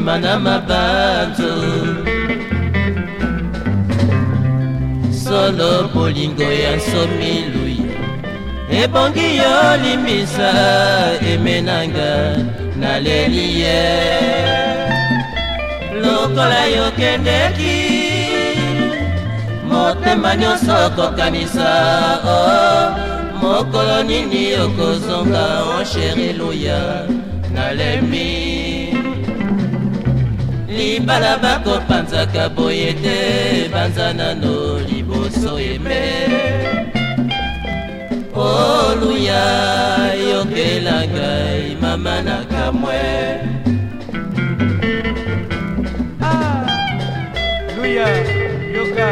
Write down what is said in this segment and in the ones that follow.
motema na mabanzo solo bolingo ya nsomi luya ebongi yolimbisa emenanga naleli ye lokola yokendeki motema nyonso kokanisa o oh, mokolo nini okozonga o oh, sheriluya nalembi libala bakopanzaka boye te banza nano liboso eme oluya yokela ngai mama na kamwe ah, luya yoka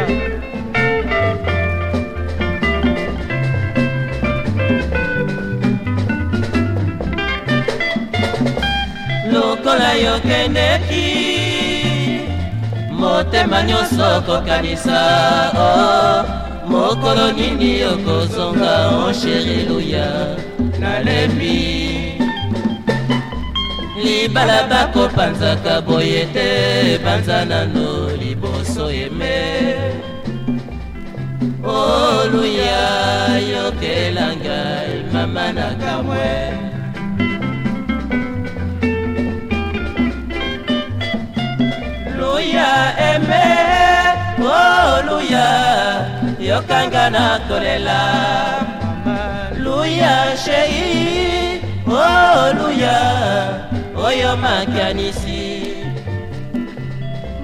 lokola yokendeki motema nyonso okokanisa oh, mokolo nini okozonga onsheriluya nalembi libala bakopanzaka boye te banza nano liboso eme oluya oh, yokelanga mama na kamwe yokanga na kolela luya shei oh luya oyo makanisi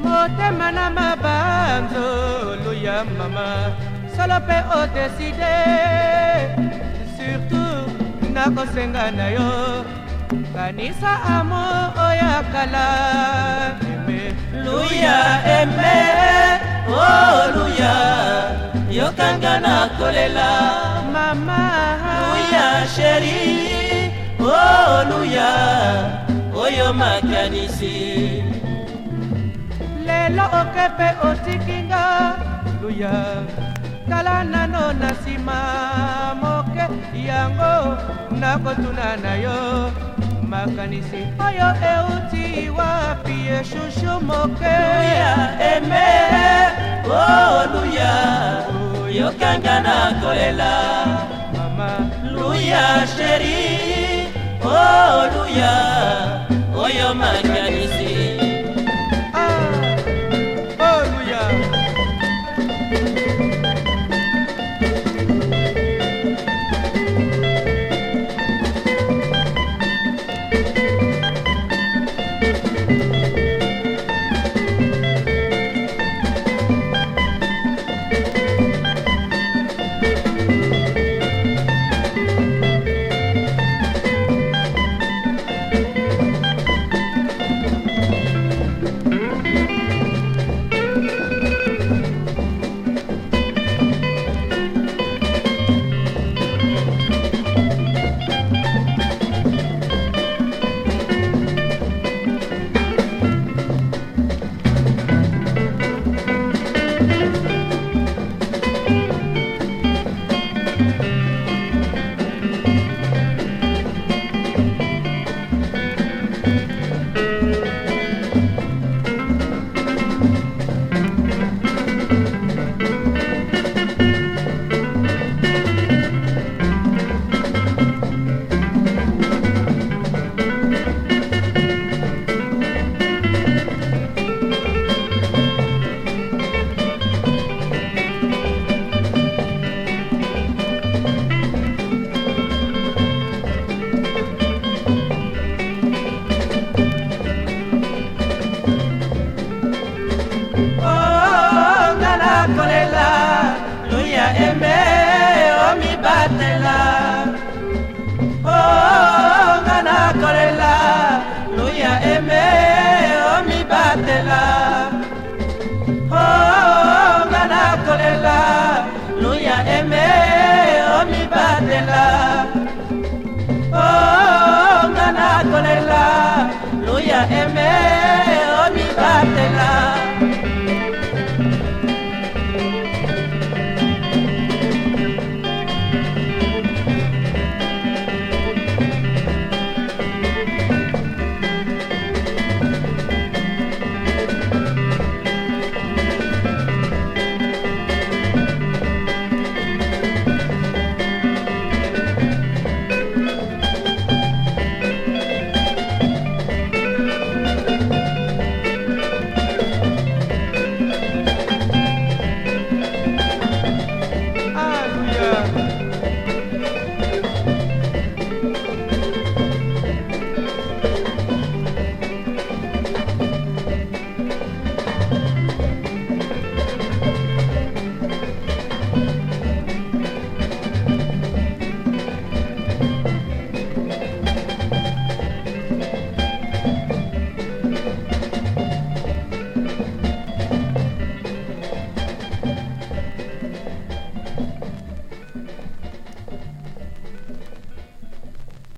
motema na mabanzo luya mama solo mpe odeside surtout nakosenga na yo kanisa amo oyo kala luya eme oh luya nanga nakolela mama luya sheri oh luya oyo makanisi lelo okepe otikinga luya tala nano na nsima moke yango nakotuna na yo makanisi oyo euti wapi eshushu moke luya eme oluya oh, yokanga nakolela luya sheri oh luya oyo makanisi kolandela onga oh, nakolela luya eme omibatela oh, onga oh, nakolela luya eme omibatela onga nakolela luya eme